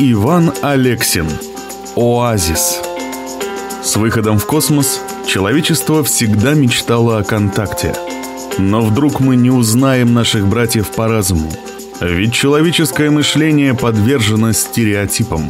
Иван Алексин. Оазис. С выходом в космос человечество всегда мечтало о контакте. Но вдруг мы не узнаем наших братьев по разуму. Ведь человеческое мышление подвержено стереотипам.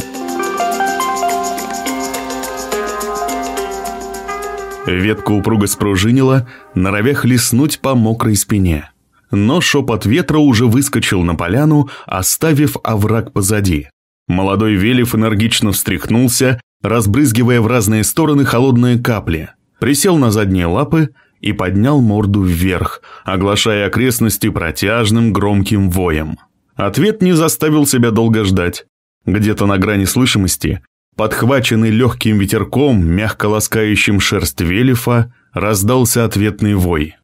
Ветка упруго спружинила, норовя хлестнуть по мокрой спине. Но шепот ветра уже выскочил на поляну, оставив овраг позади. Молодой Велев энергично встряхнулся, разбрызгивая в разные стороны холодные капли, присел на задние лапы и поднял морду вверх, оглашая окрестности протяжным громким воем. Ответ не заставил себя долго ждать. Где-то на грани слышимости, подхваченный легким ветерком, мягко ласкающим шерсть Велифа, раздался ответный вой.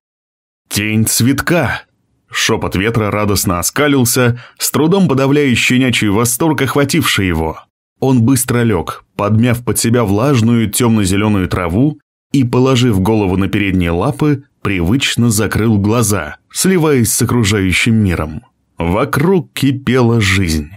«Тень цветка!» Шепот ветра радостно оскалился, с трудом подавляя щенячий восторг, охвативший его. Он быстро лег, подмяв под себя влажную темно-зеленую траву и, положив голову на передние лапы, привычно закрыл глаза, сливаясь с окружающим миром. Вокруг кипела жизнь.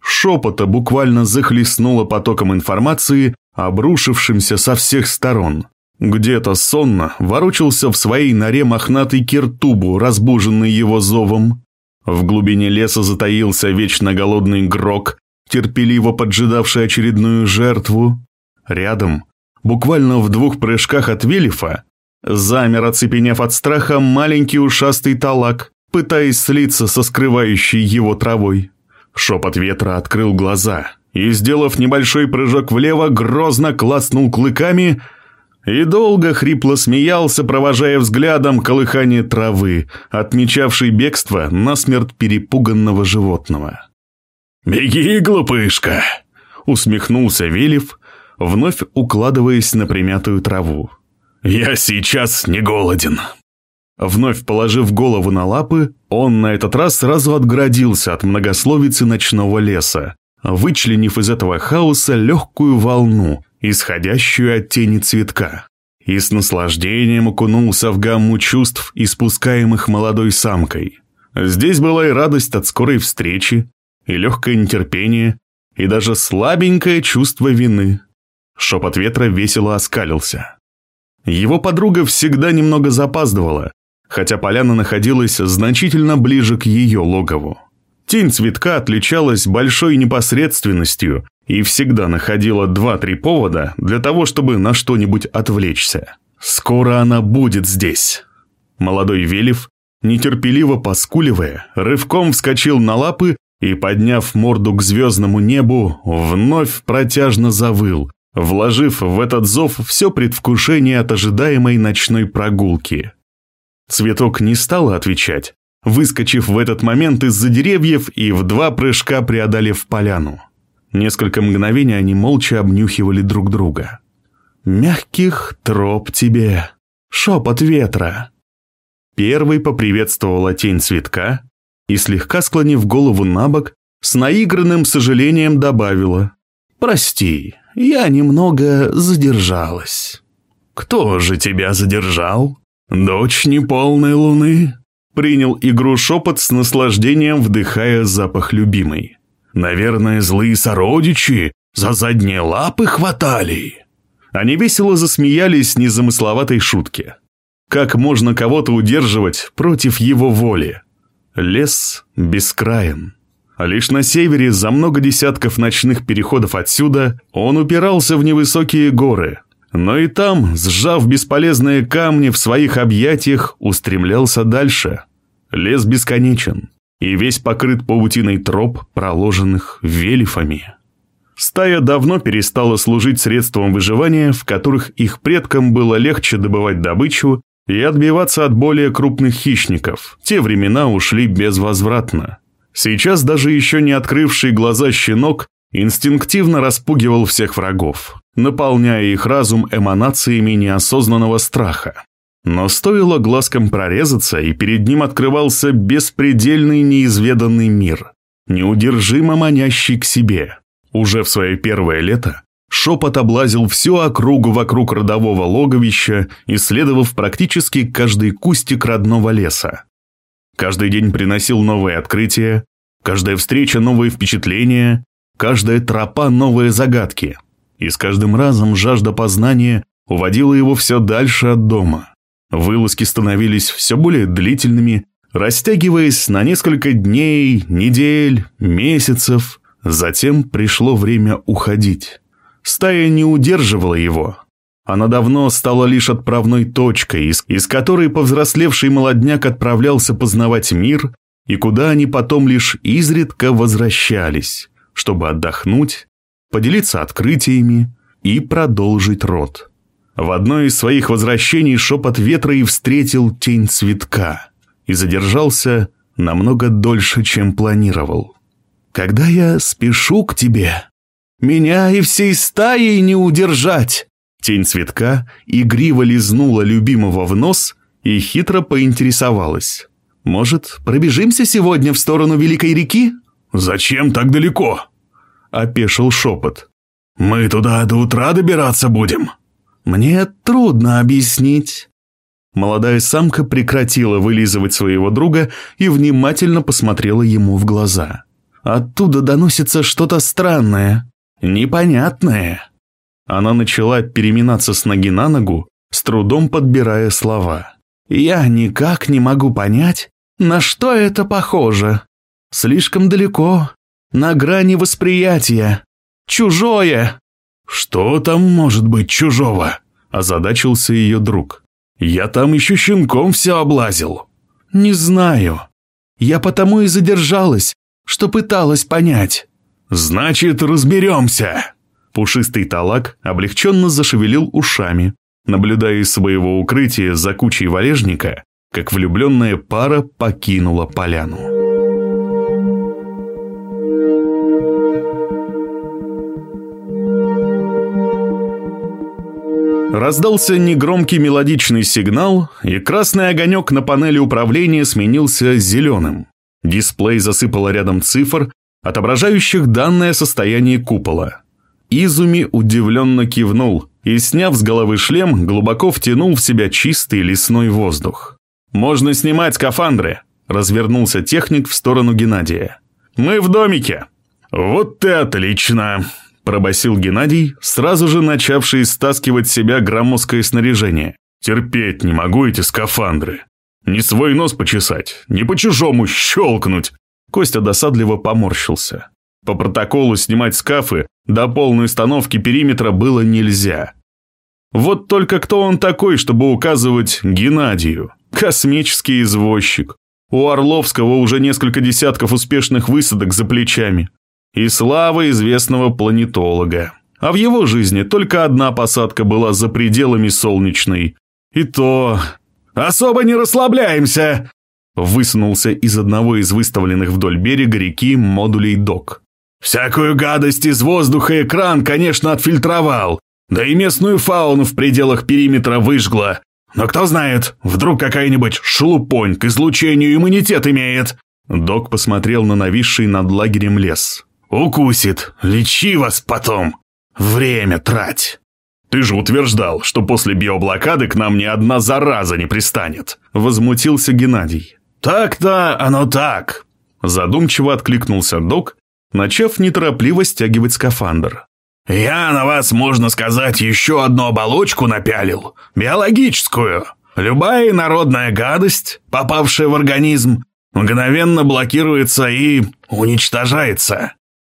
Шепота буквально захлестнуло потоком информации, обрушившимся со всех сторон. Где-то сонно ворочался в своей норе мохнатый киртубу, разбуженный его зовом. В глубине леса затаился вечно голодный грок, терпеливо поджидавший очередную жертву. Рядом, буквально в двух прыжках от Велифа, замер, оцепенев от страха, маленький ушастый талак, пытаясь слиться со скрывающей его травой. Шепот ветра открыл глаза и, сделав небольшой прыжок влево, грозно класнул клыками – и долго хрипло смеялся, провожая взглядом колыхание травы, отмечавшей бегство насмерть перепуганного животного. «Беги, глупышка!» — усмехнулся Велев, вновь укладываясь на примятую траву. «Я сейчас не голоден!» Вновь положив голову на лапы, он на этот раз сразу отгородился от многословицы ночного леса, вычленив из этого хаоса легкую волну, исходящую от тени цветка, и с наслаждением окунулся в гамму чувств, испускаемых молодой самкой. Здесь была и радость от скорой встречи, и легкое нетерпение, и даже слабенькое чувство вины. Шепот ветра весело оскалился. Его подруга всегда немного запаздывала, хотя поляна находилась значительно ближе к ее логову. Тень цветка отличалась большой непосредственностью и всегда находила два-три повода для того, чтобы на что-нибудь отвлечься. Скоро она будет здесь. Молодой Велев, нетерпеливо поскуливая, рывком вскочил на лапы и, подняв морду к звездному небу, вновь протяжно завыл, вложив в этот зов все предвкушение от ожидаемой ночной прогулки. Цветок не стала отвечать, выскочив в этот момент из-за деревьев и в два прыжка преодолев поляну. Несколько мгновений они молча обнюхивали друг друга. «Мягких троп тебе, шепот ветра». Первый поприветствовала тень цветка и, слегка склонив голову на бок, с наигранным сожалением добавила. «Прости, я немного задержалась». «Кто же тебя задержал? Дочь неполной луны?» Принял игру шепот с наслаждением, вдыхая запах любимой. Наверное, злые сородичи за задние лапы хватали. Они весело засмеялись незамысловатой шутке. Как можно кого-то удерживать против его воли? Лес бескраен. Лишь на севере, за много десятков ночных переходов отсюда, он упирался в невысокие горы. Но и там, сжав бесполезные камни в своих объятиях, устремлялся дальше. Лес бесконечен и весь покрыт паутиной троп, проложенных велифами. Стая давно перестала служить средством выживания, в которых их предкам было легче добывать добычу и отбиваться от более крупных хищников. Те времена ушли безвозвратно. Сейчас даже еще не открывший глаза щенок инстинктивно распугивал всех врагов, наполняя их разум эманациями неосознанного страха. Но стоило глазкам прорезаться, и перед ним открывался беспредельный неизведанный мир, неудержимо манящий к себе. Уже в свое первое лето шепот облазил всю округу вокруг родового логовища, исследовав практически каждый кустик родного леса. Каждый день приносил новые открытия, каждая встреча новые впечатления, каждая тропа новые загадки. И с каждым разом жажда познания уводила его все дальше от дома. Вылазки становились все более длительными, растягиваясь на несколько дней, недель, месяцев. Затем пришло время уходить. Стая не удерживала его. Она давно стала лишь отправной точкой, из, из которой повзрослевший молодняк отправлялся познавать мир, и куда они потом лишь изредка возвращались, чтобы отдохнуть, поделиться открытиями и продолжить род. В одной из своих возвращений шепот ветра и встретил тень цветка и задержался намного дольше, чем планировал. «Когда я спешу к тебе, меня и всей стаей не удержать!» Тень цветка игриво лизнула любимого в нос и хитро поинтересовалась. «Может, пробежимся сегодня в сторону Великой реки?» «Зачем так далеко?» – опешил шепот. «Мы туда до утра добираться будем?» «Мне трудно объяснить». Молодая самка прекратила вылизывать своего друга и внимательно посмотрела ему в глаза. Оттуда доносится что-то странное, непонятное. Она начала переминаться с ноги на ногу, с трудом подбирая слова. «Я никак не могу понять, на что это похоже. Слишком далеко, на грани восприятия. Чужое!» «Что там может быть чужого?» – озадачился ее друг. «Я там еще щенком все облазил». «Не знаю. Я потому и задержалась, что пыталась понять». «Значит, разберемся!» Пушистый талак облегченно зашевелил ушами, наблюдая из своего укрытия за кучей валежника, как влюбленная пара покинула поляну. Раздался негромкий мелодичный сигнал, и красный огонек на панели управления сменился зеленым. Дисплей засыпало рядом цифр, отображающих данное состояние купола. Изуми удивленно кивнул и, сняв с головы шлем, глубоко втянул в себя чистый лесной воздух. «Можно снимать скафандры», – развернулся техник в сторону Геннадия. «Мы в домике». «Вот ты отлично!» Пробасил Геннадий, сразу же начавший стаскивать с себя громоздкое снаряжение. «Терпеть не могу эти скафандры. Не свой нос почесать, не по-чужому щелкнуть». Костя досадливо поморщился. По протоколу снимать скафы до полной установки периметра было нельзя. Вот только кто он такой, чтобы указывать Геннадию? Космический извозчик. У Орловского уже несколько десятков успешных высадок за плечами и слава известного планетолога. А в его жизни только одна посадка была за пределами солнечной. И то... «Особо не расслабляемся!» Высунулся из одного из выставленных вдоль берега реки модулей док. «Всякую гадость из воздуха экран, конечно, отфильтровал. Да и местную фауну в пределах периметра выжгла. Но кто знает, вдруг какая-нибудь шелупонь к излучению иммунитет имеет». Док посмотрел на нависший над лагерем лес. Укусит. Лечи вас потом. Время трать. Ты же утверждал, что после биоблокады к нам ни одна зараза не пристанет. Возмутился Геннадий. Так-то оно так. Задумчиво откликнулся док, начав неторопливо стягивать скафандр. «Я на вас, можно сказать, еще одну оболочку напялил. Биологическую. Любая народная гадость, попавшая в организм, мгновенно блокируется и уничтожается.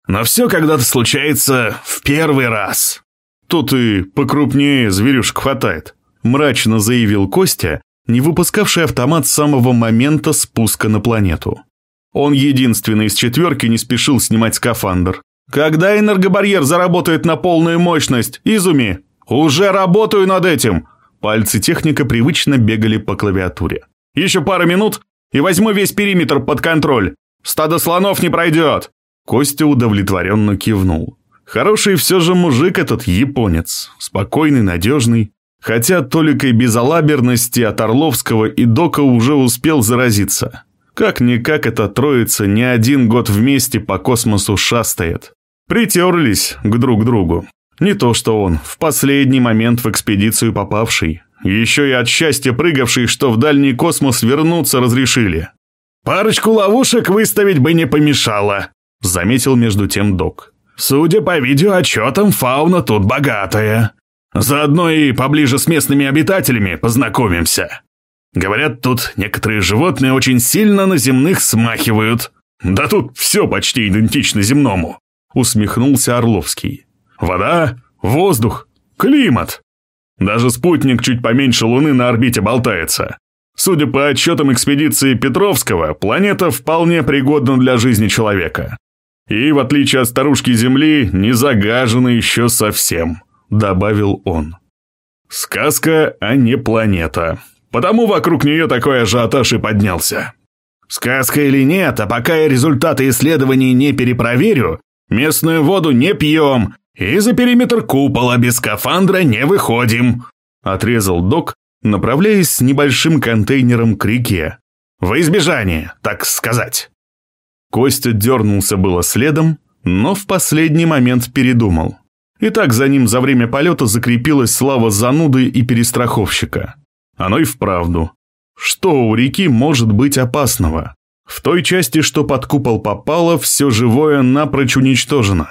Но все когда-то случается в первый раз. Тут и покрупнее зверюшек хватает, мрачно заявил Костя, не выпускавший автомат с самого момента спуска на планету. Он единственный из четверки не спешил снимать скафандр. «Когда энергобарьер заработает на полную мощность, Изуми? Уже работаю над этим!» Пальцы техника привычно бегали по клавиатуре. «Еще пара минут, и возьму весь периметр под контроль. Стадо слонов не пройдет!» Костя удовлетворенно кивнул. Хороший все же мужик этот японец. Спокойный, надежный. Хотя толикой безалаберности от Орловского и Дока уже успел заразиться. Как-никак эта троица не один год вместе по космосу шастает. Притерлись к друг другу. Не то что он, в последний момент в экспедицию попавший. Еще и от счастья прыгавший, что в дальний космос вернуться разрешили. «Парочку ловушек выставить бы не помешало», Заметил между тем док. Судя по видеоотчетам, фауна тут богатая. Заодно и поближе с местными обитателями познакомимся. Говорят, тут некоторые животные очень сильно на земных смахивают. Да тут все почти идентично земному, усмехнулся Орловский. Вода, воздух, климат. Даже спутник чуть поменьше Луны на орбите болтается. Судя по отчетам экспедиции Петровского, планета вполне пригодна для жизни человека. И, в отличие от старушки Земли, не загажена еще совсем, добавил он. Сказка, а не планета. Потому вокруг нее такой ажиотаж и поднялся. Сказка или нет, а пока я результаты исследований не перепроверю, местную воду не пьем и за периметр купола без скафандра не выходим», – отрезал док, направляясь с небольшим контейнером к реке. «Во избежание, так сказать». Костя дернулся было следом, но в последний момент передумал. И так за ним за время полета закрепилась слава зануды и перестраховщика. Оно и вправду. Что у реки может быть опасного? В той части, что под купол попало, все живое напрочь уничтожено.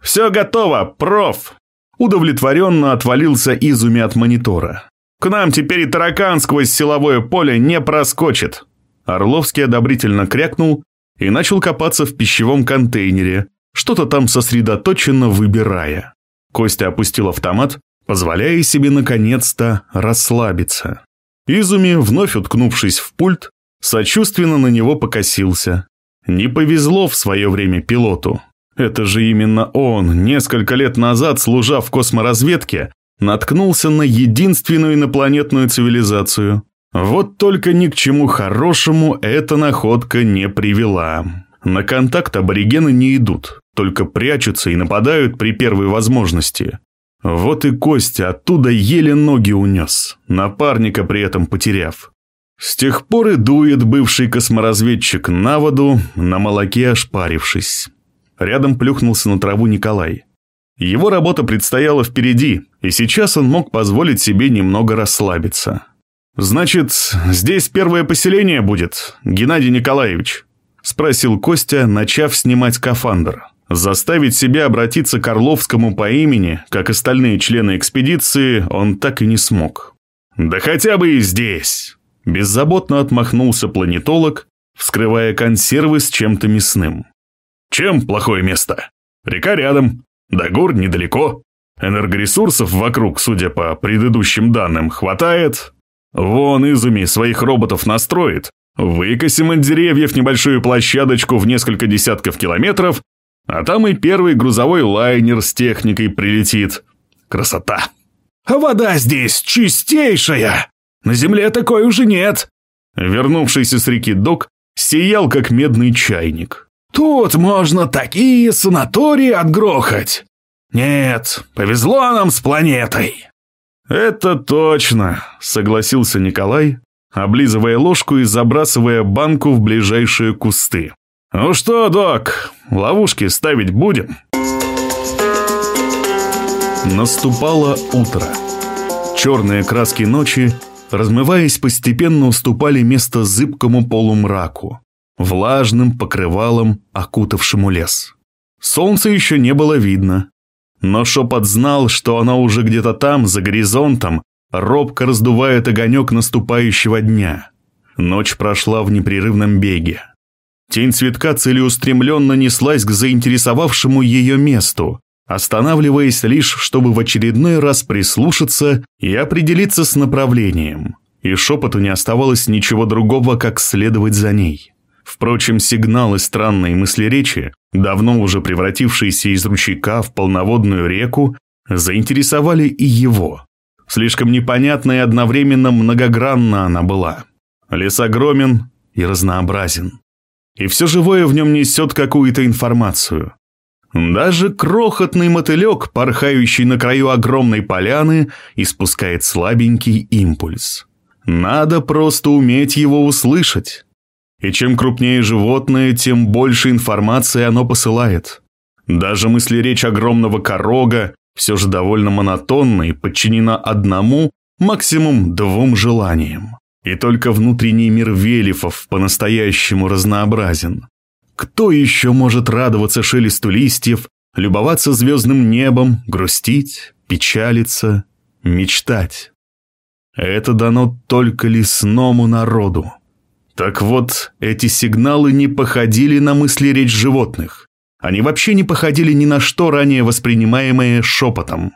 «Все готово, проф!» Удовлетворенно отвалился Изуми от монитора. «К нам теперь и таракан сквозь силовое поле не проскочит!» Орловский одобрительно крякнул и начал копаться в пищевом контейнере, что-то там сосредоточенно выбирая. Костя опустил автомат, позволяя себе наконец-то расслабиться. Изуми, вновь уткнувшись в пульт, сочувственно на него покосился. Не повезло в свое время пилоту. Это же именно он, несколько лет назад, служа в косморазведке, наткнулся на единственную инопланетную цивилизацию. Вот только ни к чему хорошему эта находка не привела. На контакт аборигены не идут, только прячутся и нападают при первой возможности. Вот и Костя оттуда еле ноги унес, напарника при этом потеряв. С тех пор и дует бывший косморазведчик на воду, на молоке ошпарившись. Рядом плюхнулся на траву Николай. Его работа предстояла впереди, и сейчас он мог позволить себе немного расслабиться. «Значит, здесь первое поселение будет, Геннадий Николаевич?» – спросил Костя, начав снимать скафандр. Заставить себя обратиться к Орловскому по имени, как остальные члены экспедиции, он так и не смог. «Да хотя бы и здесь!» Беззаботно отмахнулся планетолог, вскрывая консервы с чем-то мясным. «Чем плохое место? Река рядом, до гор недалеко, энергоресурсов вокруг, судя по предыдущим данным, хватает. Вон Изуми своих роботов настроит, выкосим от деревьев небольшую площадочку в несколько десятков километров а там и первый грузовой лайнер с техникой прилетит. Красота. А вода здесь чистейшая. На земле такой уже нет. Вернувшийся с реки док сиял, как медный чайник. Тут можно такие санатории отгрохать. Нет, повезло нам с планетой. Это точно, согласился Николай, облизывая ложку и забрасывая банку в ближайшие кусты. «Ну что, док, ловушки ставить будем?» Наступало утро. Черные краски ночи, размываясь, постепенно уступали место зыбкому полумраку, влажным покрывалом, окутавшему лес. Солнца еще не было видно, но шепот знал, что оно уже где-то там, за горизонтом, робко раздувает огонек наступающего дня. Ночь прошла в непрерывном беге. Тень цветка целеустремленно неслась к заинтересовавшему ее месту, останавливаясь лишь, чтобы в очередной раз прислушаться и определиться с направлением. И шепоту не оставалось ничего другого, как следовать за ней. Впрочем, сигналы странной мысли-речи, давно уже превратившиеся из ручейка в полноводную реку, заинтересовали и его. Слишком непонятно и одновременно многогранна она была. Лес огромен и разнообразен и все живое в нем несет какую-то информацию. Даже крохотный мотылек, порхающий на краю огромной поляны, испускает слабенький импульс. Надо просто уметь его услышать. И чем крупнее животное, тем больше информации оно посылает. Даже мысли речь огромного корога все же довольно монотонна и подчинена одному, максимум двум желаниям. И только внутренний мир Велифов по-настоящему разнообразен. Кто еще может радоваться шелесту листьев любоваться звездным небом, грустить, печалиться, мечтать. Это дано только лесному народу. Так вот, эти сигналы не походили на мысли речь животных. Они вообще не походили ни на что ранее воспринимаемое шепотом.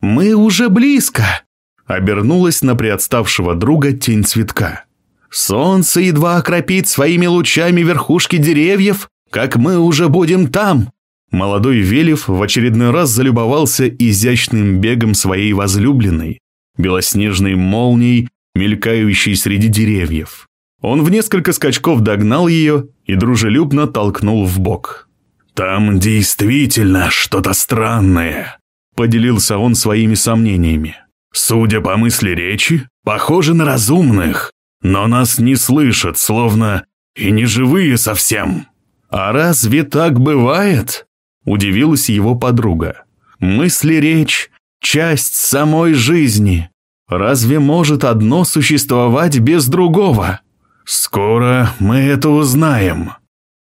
«Мы уже близко!» — обернулась на приотставшего друга тень цветка. «Солнце едва окропит своими лучами верхушки деревьев, как мы уже будем там!» Молодой Велев в очередной раз залюбовался изящным бегом своей возлюбленной, белоснежной молнией, мелькающей среди деревьев. Он в несколько скачков догнал ее и дружелюбно толкнул в бок. «Там действительно что-то странное», — поделился он своими сомнениями. «Судя по мысли речи, похоже на разумных, но нас не слышат, словно и не живые совсем». «А разве так бывает?» — удивилась его подруга. «Мысли речь — часть самой жизни. Разве может одно существовать без другого?» «Скоро мы это узнаем»,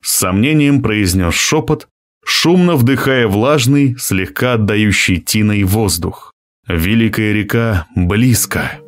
с сомнением произнес шепот, шумно вдыхая влажный, слегка отдающий тиной воздух. Великая река близко.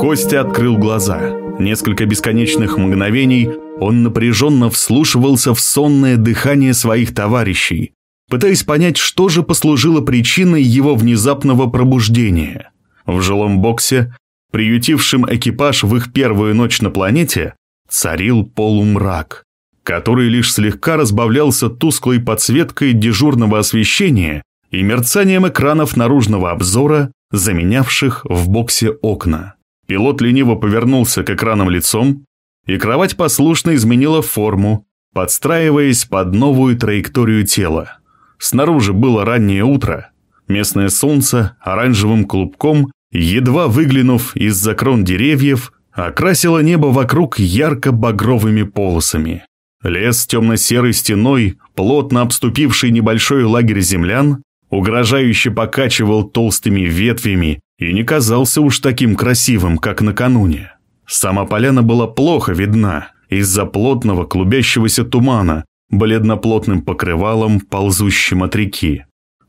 Костя открыл глаза. Несколько бесконечных мгновений он напряженно вслушивался в сонное дыхание своих товарищей, пытаясь понять, что же послужило причиной его внезапного пробуждения. В жилом боксе приютившим экипаж в их первую ночь на планете, царил полумрак, который лишь слегка разбавлялся тусклой подсветкой дежурного освещения и мерцанием экранов наружного обзора, заменявших в боксе окна. Пилот лениво повернулся к экранам лицом, и кровать послушно изменила форму, подстраиваясь под новую траекторию тела. Снаружи было раннее утро, местное солнце оранжевым клубком едва выглянув из-за крон деревьев, окрасила небо вокруг ярко-багровыми полосами. Лес темно-серой стеной, плотно обступивший небольшой лагерь землян, угрожающе покачивал толстыми ветвями и не казался уж таким красивым, как накануне. Сама поляна была плохо видна из-за плотного клубящегося тумана, бледно-плотным покрывалом, ползущим от реки.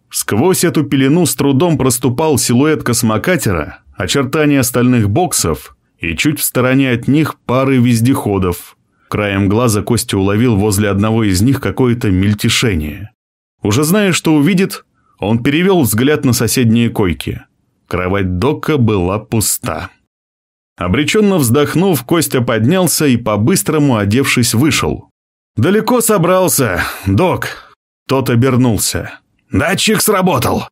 Сквозь эту пелену с трудом проступал силуэт космокатера, очертания остальных боксов и чуть в стороне от них пары вездеходов. Краем глаза Костя уловил возле одного из них какое-то мельтешение. Уже зная, что увидит, он перевел взгляд на соседние койки. Кровать Дока была пуста. Обреченно вздохнув, Костя поднялся и, по-быстрому одевшись, вышел. «Далеко собрался, Док?» Тот обернулся. Датчик сработал!»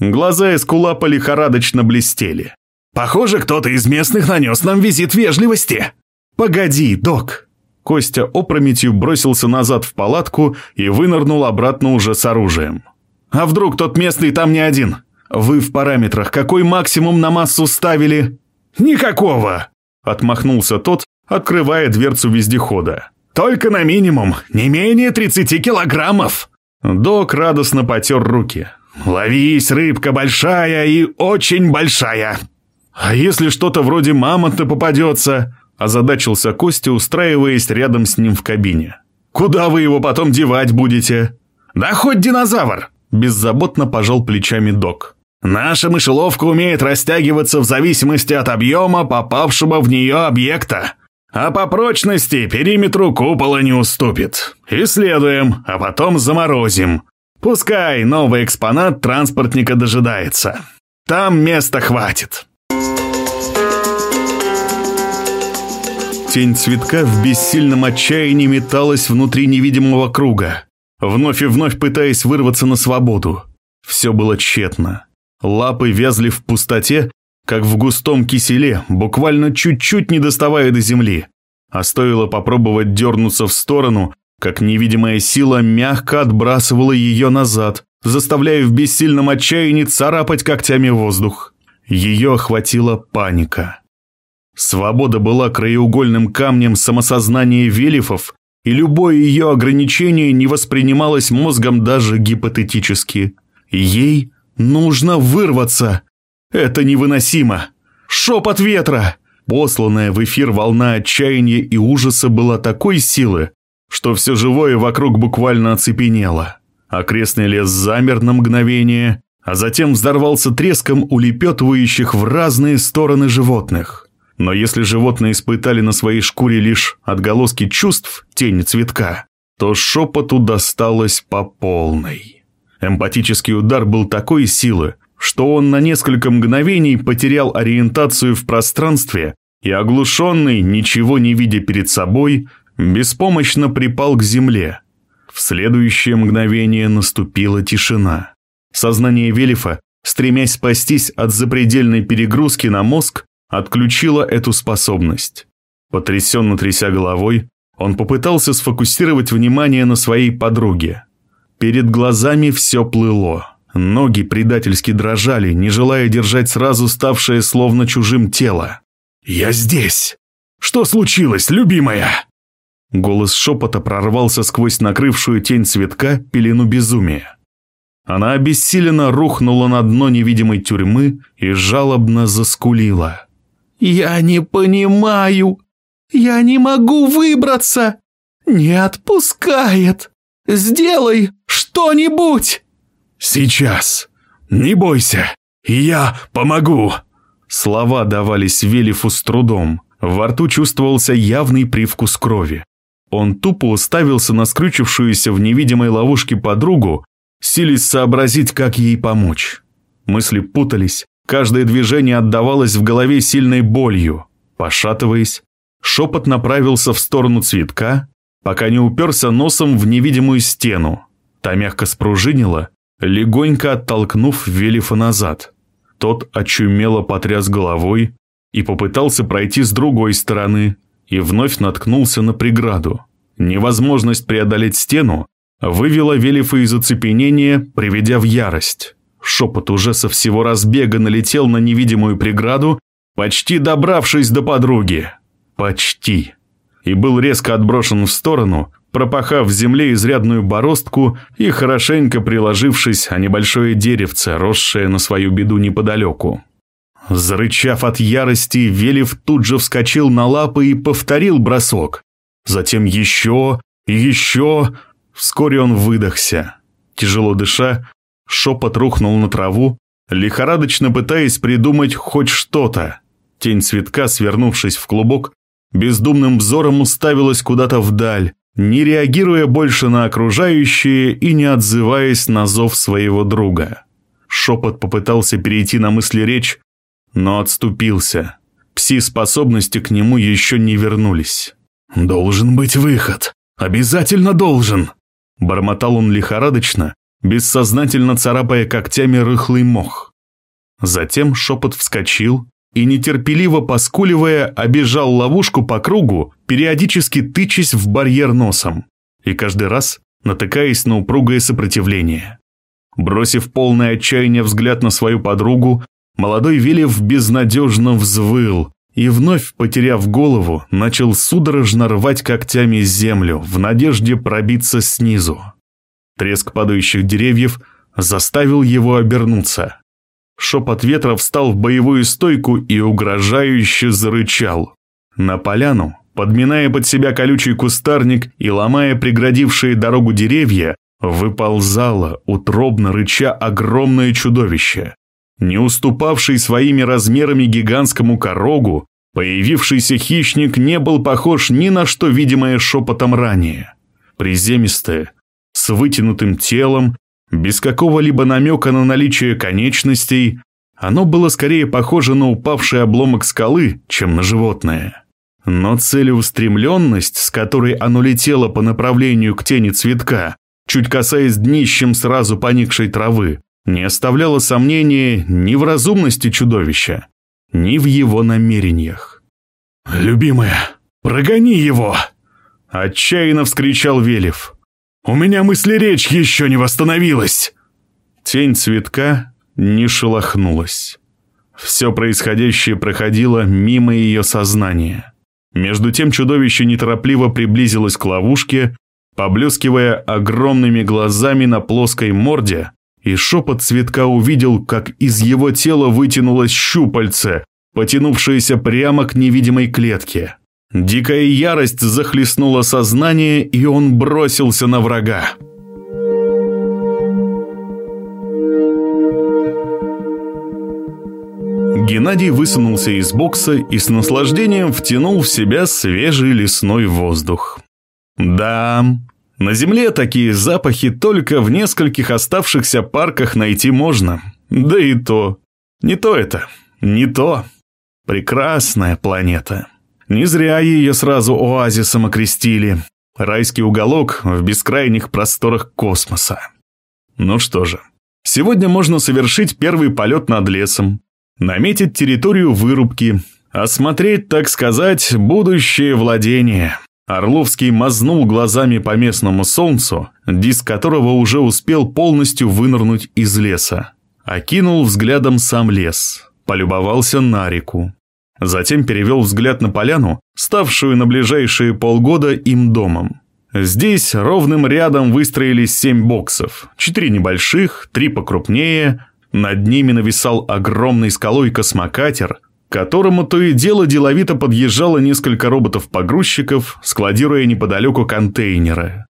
Глаза Эскулапа лихорадочно блестели. «Похоже, кто-то из местных нанес нам визит вежливости!» «Погоди, док!» Костя опрометью бросился назад в палатку и вынырнул обратно уже с оружием. «А вдруг тот местный там не один? Вы в параметрах какой максимум на массу ставили?» «Никакого!» – отмахнулся тот, открывая дверцу вездехода. «Только на минимум, не менее 30 килограммов!» Док радостно потер руки. «Ловись, рыбка большая и очень большая!» «А если что-то вроде мамонта попадется?» Озадачился Костя, устраиваясь рядом с ним в кабине. «Куда вы его потом девать будете?» «Да хоть динозавр!» Беззаботно пожал плечами док. «Наша мышеловка умеет растягиваться в зависимости от объема попавшего в нее объекта. А по прочности периметру купола не уступит. Исследуем, а потом заморозим. Пускай новый экспонат транспортника дожидается. Там места хватит. Тень цветка в бессильном отчаянии металась внутри невидимого круга, вновь и вновь пытаясь вырваться на свободу. Все было тщетно. Лапы вязли в пустоте, как в густом киселе, буквально чуть-чуть не доставая до земли. А стоило попробовать дернуться в сторону, как невидимая сила мягко отбрасывала ее назад, заставляя в бессильном отчаянии царапать когтями воздух. Ее охватила паника. Свобода была краеугольным камнем самосознания велифов, и любое ее ограничение не воспринималось мозгом даже гипотетически. Ей нужно вырваться. Это невыносимо. Шепот ветра. Посланная в эфир волна отчаяния и ужаса была такой силы, что все живое вокруг буквально оцепенело. Окрестный лес замер на мгновение, а затем взорвался треском улепетывающих в разные стороны животных. Но если животные испытали на своей шкуре лишь отголоски чувств тени цветка, то шепоту досталось по полной. Эмпатический удар был такой силы, что он на несколько мгновений потерял ориентацию в пространстве и, оглушенный, ничего не видя перед собой, беспомощно припал к земле. В следующее мгновение наступила тишина. Сознание Велифа, стремясь спастись от запредельной перегрузки на мозг, отключило эту способность. Потрясенно тряся головой, он попытался сфокусировать внимание на своей подруге. Перед глазами все плыло. Ноги предательски дрожали, не желая держать сразу ставшее словно чужим тело. «Я здесь! Что случилось, любимая?» Голос шепота прорвался сквозь накрывшую тень цветка пелену безумия. Она обессиленно рухнула на дно невидимой тюрьмы и жалобно заскулила. «Я не понимаю! Я не могу выбраться! Не отпускает! Сделай что-нибудь!» «Сейчас! Не бойся! Я помогу!» Слова давались Велифу с трудом. Во рту чувствовался явный привкус крови. Он тупо уставился на скрючившуюся в невидимой ловушке подругу, силясь сообразить, как ей помочь. Мысли путались, каждое движение отдавалось в голове сильной болью. Пошатываясь, шепот направился в сторону цветка, пока не уперся носом в невидимую стену. Та мягко спружинила, легонько оттолкнув Велифа назад. Тот очумело потряс головой и попытался пройти с другой стороны, и вновь наткнулся на преграду. Невозможность преодолеть стену вывела Велифа из оцепенения, приведя в ярость. Шепот уже со всего разбега налетел на невидимую преграду, почти добравшись до подруги. Почти. И был резко отброшен в сторону, пропахав в земле изрядную бороздку и хорошенько приложившись о небольшое деревце, росшее на свою беду неподалеку. Зарычав от ярости, Велев тут же вскочил на лапы и повторил бросок. Затем еще и еще. Вскоре он выдохся. Тяжело дыша, шепот рухнул на траву, лихорадочно пытаясь придумать хоть что-то. Тень цветка, свернувшись в клубок, бездумным взором уставилась куда-то вдаль, не реагируя больше на окружающее и не отзываясь на зов своего друга. Шепот попытался перейти на мысли речь, но отступился. Пси-способности к нему еще не вернулись. «Должен быть выход! Обязательно должен!» Бормотал он лихорадочно, бессознательно царапая когтями рыхлый мох. Затем шепот вскочил и, нетерпеливо поскуливая, обежал ловушку по кругу, периодически тычась в барьер носом, и каждый раз натыкаясь на упругое сопротивление. Бросив полное отчаяние взгляд на свою подругу, Молодой Велев безнадежно взвыл и, вновь потеряв голову, начал судорожно рвать когтями землю в надежде пробиться снизу. Треск падающих деревьев заставил его обернуться. Шепот ветра встал в боевую стойку и угрожающе зарычал. На поляну, подминая под себя колючий кустарник и ломая преградившие дорогу деревья, выползало, утробно рыча, огромное чудовище. Не уступавший своими размерами гигантскому корогу, появившийся хищник не был похож ни на что видимое шепотом ранее. Приземистое, с вытянутым телом, без какого-либо намека на наличие конечностей, оно было скорее похоже на упавший обломок скалы, чем на животное. Но целеустремленность, с которой оно летело по направлению к тени цветка, чуть касаясь днищем сразу поникшей травы, не оставляло сомнения ни в разумности чудовища, ни в его намерениях. «Любимая, прогони его!» – отчаянно вскричал Велев. «У меня мысли речь еще не восстановилась!» Тень цветка не шелохнулась. Все происходящее проходило мимо ее сознания. Между тем чудовище неторопливо приблизилось к ловушке, поблескивая огромными глазами на плоской морде, и шепот цветка увидел, как из его тела вытянулось щупальце, потянувшаяся прямо к невидимой клетке. Дикая ярость захлестнула сознание, и он бросился на врага. Геннадий высунулся из бокса и с наслаждением втянул в себя свежий лесной воздух. Да, на земле такие запахи только в нескольких оставшихся парках найти можно. Да и то. Не то это. Не то. Прекрасная планета. Не зря ее сразу оазисом окрестили. Райский уголок в бескрайних просторах космоса. Ну что же, сегодня можно совершить первый полет над лесом, наметить территорию вырубки, осмотреть, так сказать, будущее владение. Орловский мазнул глазами по местному солнцу, диск которого уже успел полностью вынырнуть из леса. Окинул взглядом сам лес, полюбовался на реку. Затем перевел взгляд на поляну, ставшую на ближайшие полгода им домом. Здесь ровным рядом выстроились семь боксов, четыре небольших, три покрупнее, над ними нависал огромный скалой космокатер, которому то и дело деловито подъезжало несколько роботов-погрузчиков, складируя неподалеку контейнеры.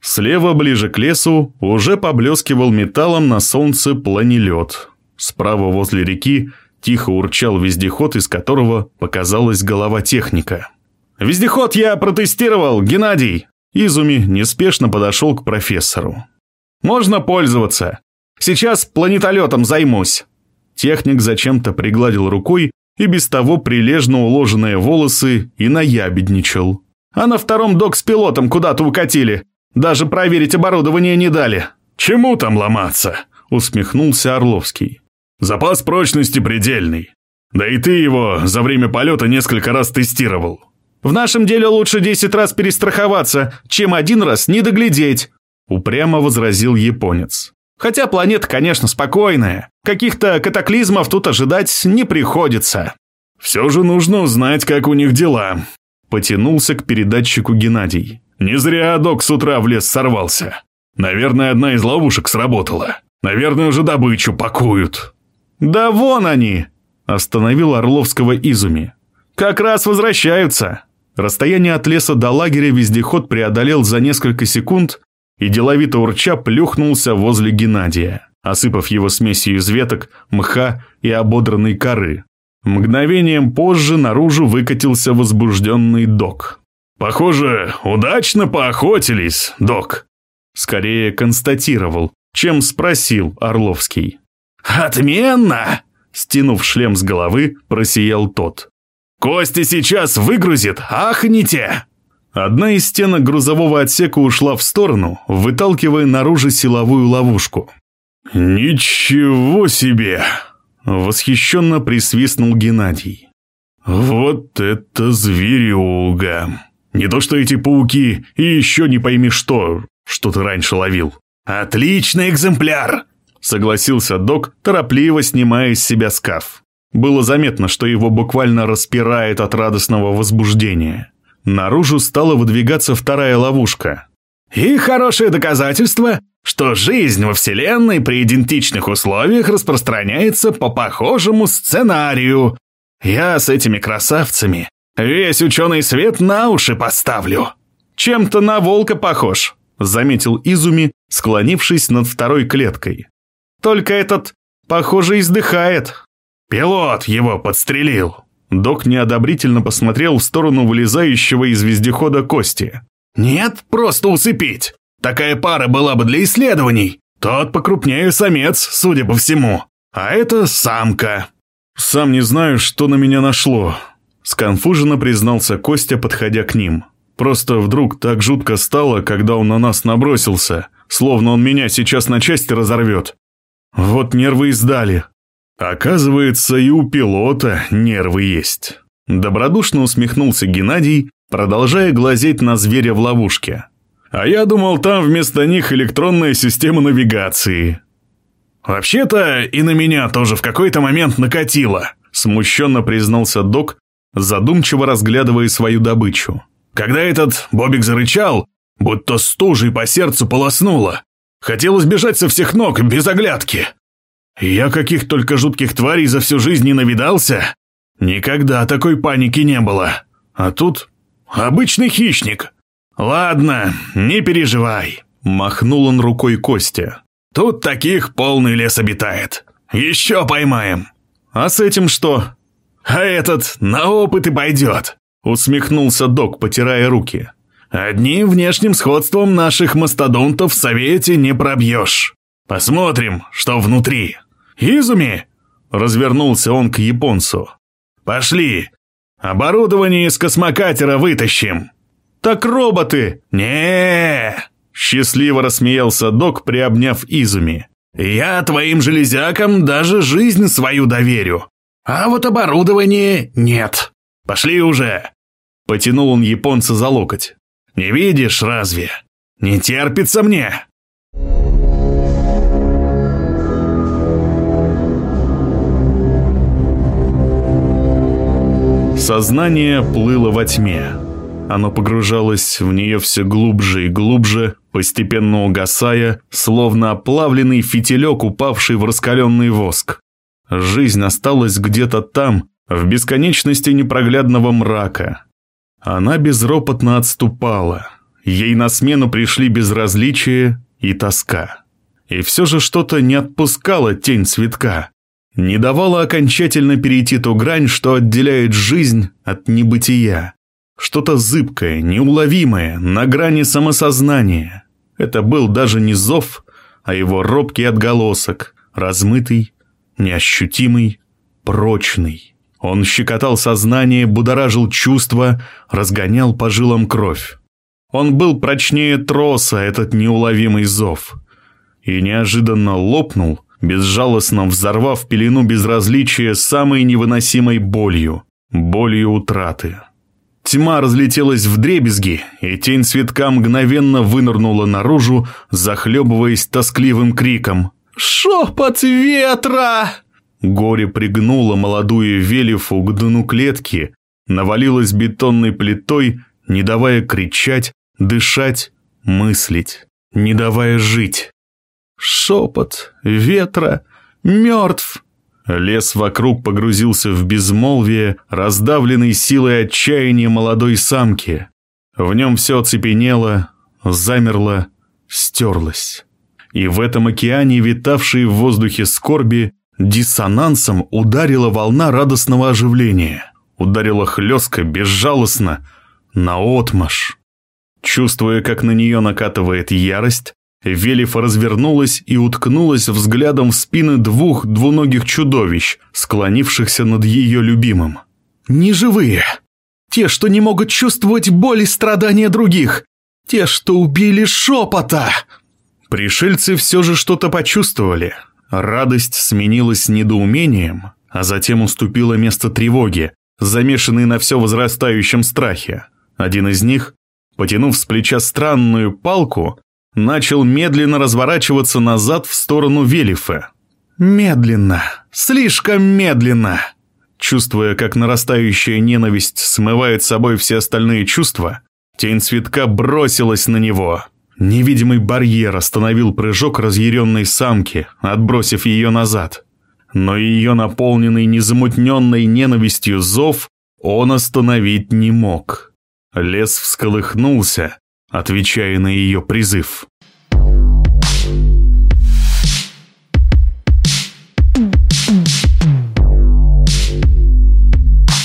Слева, ближе к лесу, уже поблескивал металлом на солнце планелет. Справа возле реки тихо урчал вездеход, из которого показалась голова техника. «Вездеход я протестировал, Геннадий!» Изуми неспешно подошел к профессору. «Можно пользоваться. Сейчас планетолетом займусь». Техник зачем-то пригладил рукой и без того прилежно уложенные волосы и наябедничал. А на втором док с пилотом куда-то укатили. Даже проверить оборудование не дали. «Чему там ломаться?» – усмехнулся Орловский. «Запас прочности предельный. Да и ты его за время полета несколько раз тестировал». «В нашем деле лучше десять раз перестраховаться, чем один раз не доглядеть», – упрямо возразил японец. Хотя планета, конечно, спокойная. Каких-то катаклизмов тут ожидать не приходится. Все же нужно узнать, как у них дела. Потянулся к передатчику Геннадий. Не зря док с утра в лес сорвался. Наверное, одна из ловушек сработала. Наверное, уже добычу пакуют. Да вон они! Остановил Орловского Изуми. Как раз возвращаются. Расстояние от леса до лагеря вездеход преодолел за несколько секунд и деловито урча плюхнулся возле Геннадия, осыпав его смесью из веток, мха и ободранной коры. Мгновением позже наружу выкатился возбужденный док. «Похоже, удачно поохотились, док», скорее констатировал, чем спросил Орловский. «Отменно!» Стянув шлем с головы, просиял тот. «Кости сейчас выгрузит, ахните!» Одна из стенок грузового отсека ушла в сторону, выталкивая наружу силовую ловушку. «Ничего себе!» – восхищенно присвистнул Геннадий. «Вот это зверюга! Не то что эти пауки и еще не пойми что, что ты раньше ловил. Отличный экземпляр!» – согласился док, торопливо снимая с себя скаф. Было заметно, что его буквально распирает от радостного возбуждения. Наружу стала выдвигаться вторая ловушка. «И хорошее доказательство, что жизнь во Вселенной при идентичных условиях распространяется по похожему сценарию. Я с этими красавцами весь ученый свет на уши поставлю». «Чем-то на волка похож», — заметил Изуми, склонившись над второй клеткой. «Только этот, похоже, издыхает». «Пилот его подстрелил», Док неодобрительно посмотрел в сторону вылезающего из вездехода Кости. «Нет, просто усыпить. Такая пара была бы для исследований. Тот покрупнее самец, судя по всему. А это самка». «Сам не знаю, что на меня нашло», — сконфуженно признался Костя, подходя к ним. «Просто вдруг так жутко стало, когда он на нас набросился, словно он меня сейчас на части разорвет. Вот нервы издали, Оказывается, и у пилота нервы есть. Добродушно усмехнулся Геннадий, продолжая глазеть на зверя в ловушке. А я думал, там вместо них электронная система навигации. Вообще-то и на меня тоже в какой-то момент накатило, смущенно признался док, задумчиво разглядывая свою добычу. Когда этот Бобик зарычал, будто стужей по сердцу полоснуло. Хотелось бежать со всех ног, без оглядки. Я каких только жутких тварей за всю жизнь не навидался. Никогда такой паники не было. А тут обычный хищник. Ладно, не переживай. Махнул он рукой Костя. Тут таких полный лес обитает. Еще поймаем. А с этим что? А этот на опыт и пойдет. Усмехнулся док, потирая руки. Одним внешним сходством наших мастодонтов в совете не пробьешь. Посмотрим, что внутри. Изуми!» Развернулся он к японцу. «Пошли! Оборудование из космокатера вытащим!» «Так роботы!» не Счастливо рассмеялся док, приобняв Изуми. «Я твоим железякам даже жизнь свою доверю. А вот оборудование нет. Пошли уже!» Потянул он японца за локоть. «Не видишь разве? Не терпится мне!» Сознание плыло во тьме. Оно погружалось в нее все глубже и глубже, постепенно угасая, словно оплавленный фитилек, упавший в раскаленный воск. Жизнь осталась где-то там, в бесконечности непроглядного мрака. Она безропотно отступала. Ей на смену пришли безразличие и тоска. И все же что-то не отпускало тень цветка не давало окончательно перейти ту грань, что отделяет жизнь от небытия. Что-то зыбкое, неуловимое, на грани самосознания. Это был даже не зов, а его робкий отголосок, размытый, неощутимый, прочный. Он щекотал сознание, будоражил чувства, разгонял по жилам кровь. Он был прочнее троса, этот неуловимый зов. И неожиданно лопнул, безжалостно взорвав пелену безразличия самой невыносимой болью, болью утраты. Тьма разлетелась в дребезги, и тень цветка мгновенно вынырнула наружу, захлебываясь тоскливым криком «Шепот ветра!» Горе пригнуло молодую Велифу к дну клетки, навалилась бетонной плитой, не давая кричать, дышать, мыслить, не давая жить. Шепот, ветра, мертв. Лес вокруг погрузился в безмолвие, раздавленный силой отчаяния молодой самки. В нем все оцепенело, замерло, стерлось. И в этом океане, витавшей в воздухе скорби, диссонансом ударила волна радостного оживления. Ударила хлестко, безжалостно, наотмашь. Чувствуя, как на нее накатывает ярость, Велифа развернулась и уткнулась взглядом в спины двух двуногих чудовищ, склонившихся над ее любимым. «Неживые! Те, что не могут чувствовать боль и страдания других! Те, что убили шепота!» Пришельцы все же что-то почувствовали. Радость сменилась недоумением, а затем уступила место тревоге, замешанной на все возрастающем страхе. Один из них, потянув с плеча странную палку, начал медленно разворачиваться назад в сторону Велифа. Медленно, слишком медленно. Чувствуя, как нарастающая ненависть смывает с собой все остальные чувства, тень цветка бросилась на него. Невидимый барьер остановил прыжок разъяренной самки, отбросив ее назад. Но ее наполненный незамутненной ненавистью зов он остановить не мог. Лес всколыхнулся, отвечая на ее призыв.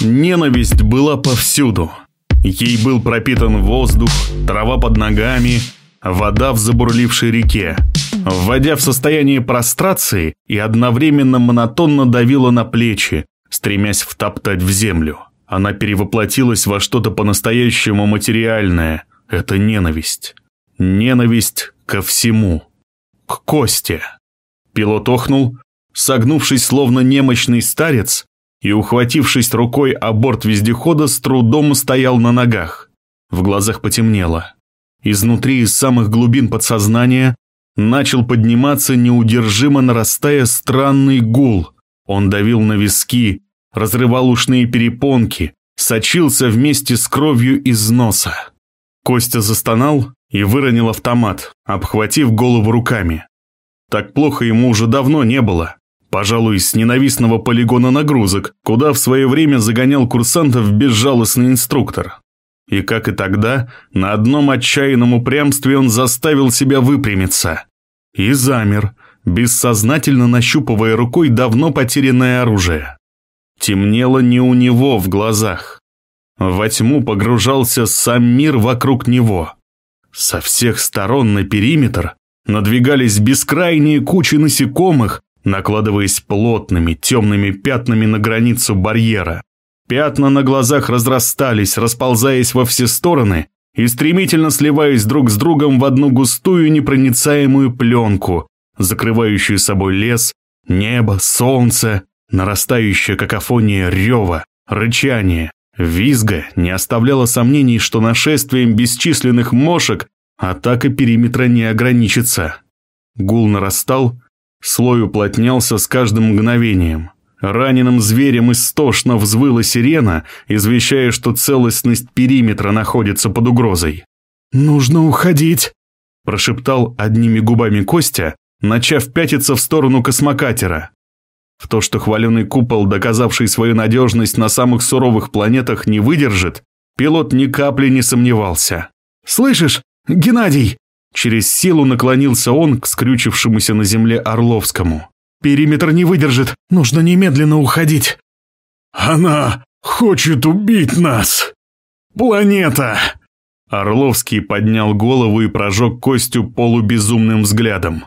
Ненависть была повсюду. Ей был пропитан воздух, трава под ногами, вода в забурлившей реке. Вводя в состояние прострации и одновременно монотонно давила на плечи, стремясь втоптать в землю. Она перевоплотилась во что-то по-настоящему материальное, это ненависть. Ненависть ко всему. К Косте. Пилот охнул, согнувшись словно немощный старец, и, ухватившись рукой о борт вездехода, с трудом стоял на ногах. В глазах потемнело. Изнутри, из самых глубин подсознания, начал подниматься неудержимо нарастая странный гул. Он давил на виски, разрывал ушные перепонки, сочился вместе с кровью из носа. Костя застонал и выронил автомат, обхватив голову руками. Так плохо ему уже давно не было. Пожалуй, с ненавистного полигона нагрузок, куда в свое время загонял курсантов безжалостный инструктор. И как и тогда, на одном отчаянном упрямстве он заставил себя выпрямиться. И замер, бессознательно нащупывая рукой давно потерянное оружие. Темнело не у него в глазах. Во тьму погружался сам мир вокруг него. Со всех сторон на периметр надвигались бескрайние кучи насекомых, накладываясь плотными темными пятнами на границу барьера. Пятна на глазах разрастались, расползаясь во все стороны и стремительно сливаясь друг с другом в одну густую непроницаемую пленку, закрывающую собой лес, небо, солнце, нарастающая какофония рева, рычания, визга не оставляла сомнений, что нашествием бесчисленных мошек атака периметра не ограничится. Гул нарастал, слой уплотнялся с каждым мгновением. Раненым зверем истошно взвыла сирена, извещая, что целостность периметра находится под угрозой. «Нужно уходить», – прошептал одними губами Костя, начав пятиться в сторону космокатера. В то, что хваленый купол, доказавший свою надежность на самых суровых планетах, не выдержит, пилот ни капли не сомневался. «Слышишь, Геннадий?» Через силу наклонился он к скрючившемуся на земле Орловскому. Периметр не выдержит, нужно немедленно уходить. Она хочет убить нас. Планета. Орловский поднял голову и прожег Костю полубезумным взглядом.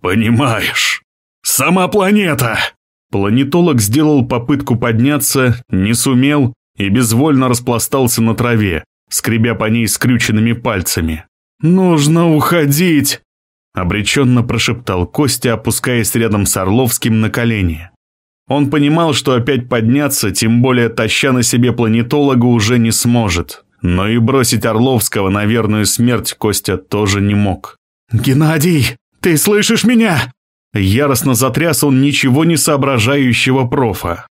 Понимаешь, сама планета. Планетолог сделал попытку подняться, не сумел и безвольно распластался на траве, скребя по ней скрюченными пальцами. «Нужно уходить!» Обреченно прошептал Костя, опускаясь рядом с Орловским на колени. Он понимал, что опять подняться, тем более таща на себе планетолога, уже не сможет. Но и бросить Орловского на верную смерть Костя тоже не мог. «Геннадий, ты слышишь меня?» Яростно затряс он ничего не соображающего профа.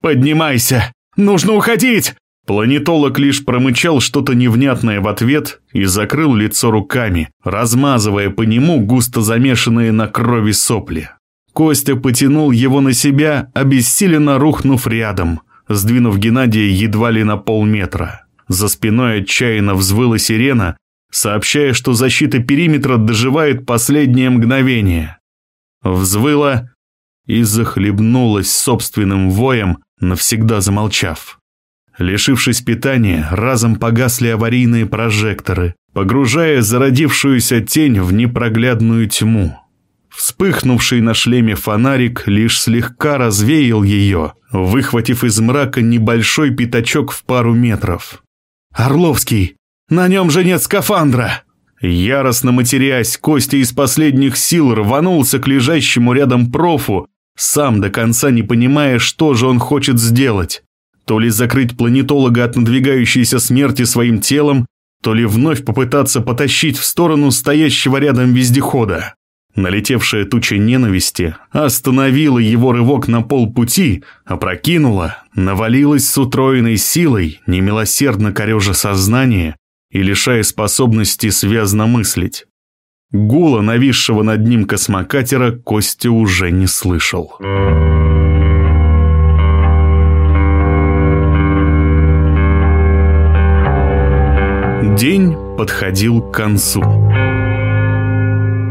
«Поднимайся! Нужно уходить! Планетолог лишь промычал что-то невнятное в ответ и закрыл лицо руками, размазывая по нему густо замешанные на крови сопли. Костя потянул его на себя, обессиленно рухнув рядом, сдвинув Геннадия едва ли на полметра. За спиной отчаянно взвыла сирена, сообщая, что защита периметра доживает последнее мгновение. Взвыла и захлебнулась собственным воем, навсегда замолчав. Лишившись питания, разом погасли аварийные прожекторы, погружая зародившуюся тень в непроглядную тьму. Вспыхнувший на шлеме фонарик лишь слегка развеял ее, выхватив из мрака небольшой пятачок в пару метров. «Орловский! На нем же нет скафандра!» Яростно матерясь, Костя из последних сил рванулся к лежащему рядом профу, сам до конца не понимая, что же он хочет сделать. То ли закрыть планетолога от надвигающейся смерти своим телом, то ли вновь попытаться потащить в сторону стоящего рядом вездехода. Налетевшая туча ненависти остановила его рывок на полпути, опрокинула, навалилась с утроенной силой, немилосердно корежа сознание и лишая способности связно мыслить. Гула, нависшего над ним космокатера, Костя уже не слышал. День подходил к концу.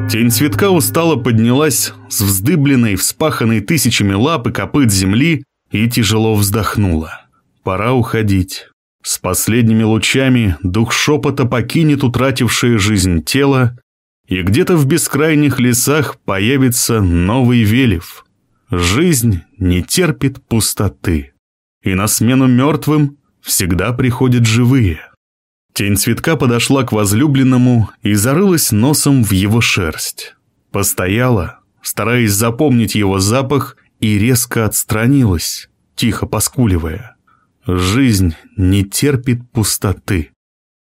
Тень цветка устало поднялась с вздыбленной, вспаханной тысячами лап и копыт земли и тяжело вздохнула. Пора уходить. С последними лучами дух шепота покинет утратившее жизнь тело, и где-то в бескрайних лесах появится новый Велев. Жизнь не терпит пустоты, и на смену мертвым всегда приходят живые. Тень цветка подошла к возлюбленному и зарылась носом в его шерсть. Постояла, стараясь запомнить его запах, и резко отстранилась, тихо поскуливая. Жизнь не терпит пустоты.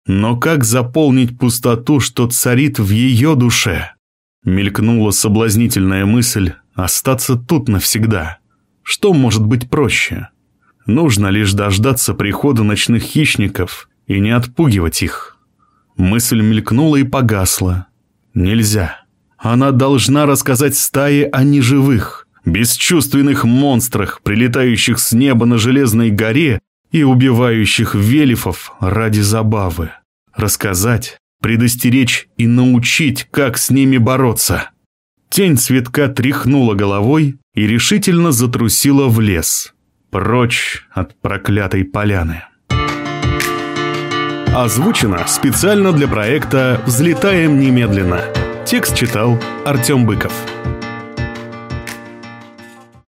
Но как заполнить пустоту, что царит в ее душе? Мелькнула соблазнительная мысль остаться тут навсегда. Что может быть проще? Нужно лишь дождаться прихода ночных хищников и не отпугивать их. Мысль мелькнула и погасла. Нельзя. Она должна рассказать стае о неживых, бесчувственных монстрах, прилетающих с неба на Железной горе и убивающих велифов ради забавы. Рассказать, предостеречь и научить, как с ними бороться. Тень цветка тряхнула головой и решительно затрусила в лес, прочь от проклятой поляны. Озвучено специально для проекта «Взлетаем немедленно». Текст читал Артем Быков.